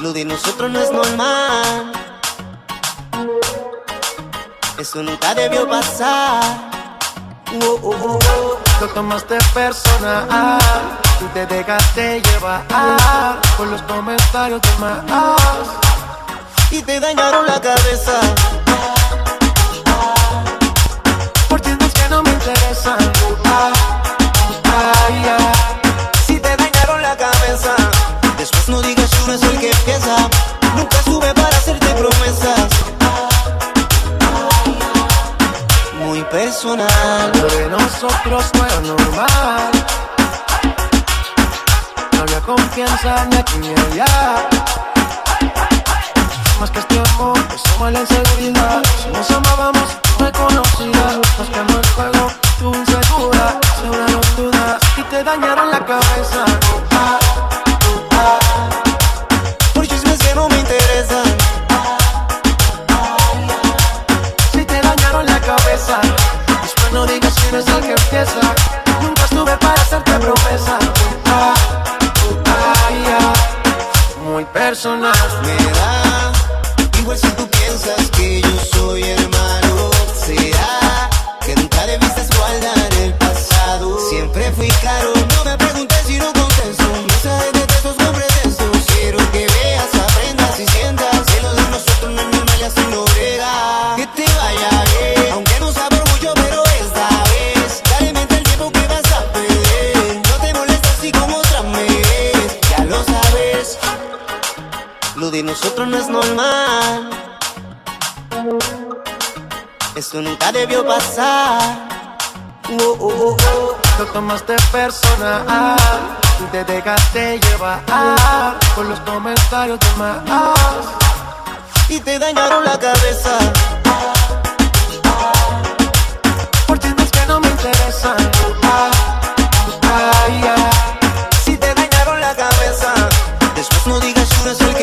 Lo de nosotros no es normal. Eso nunca debió pasar. Oh, oh, oh, Lo tomaste personal. Tú te dejaste llevar por los comentarios de más. Y te dañaron la cabeza. No es el que empieza. Nunca sube para hacerte promesas. Muy personal. Lo de nosotros no era normal. No había confianza ni aquí ni allá. Más que este amor, somos la inseguridad. Si nos amábamos, me conocías. Más que no el juego, tú insegura. Segura no dudas y te dañaron la cabeza. Promesa. Ah, ah, yeah. Muy personal. Lo de nosotros no es normal. Eso nunca debió pasar. Oh, oh, oh, Lo tomaste personal. Y te dejaste llevar por los comentarios de más. Y te dañaron la cabeza. Por tiendas que no me interesan. Ay, ay. Si te dañaron la cabeza. Después no digas yo soy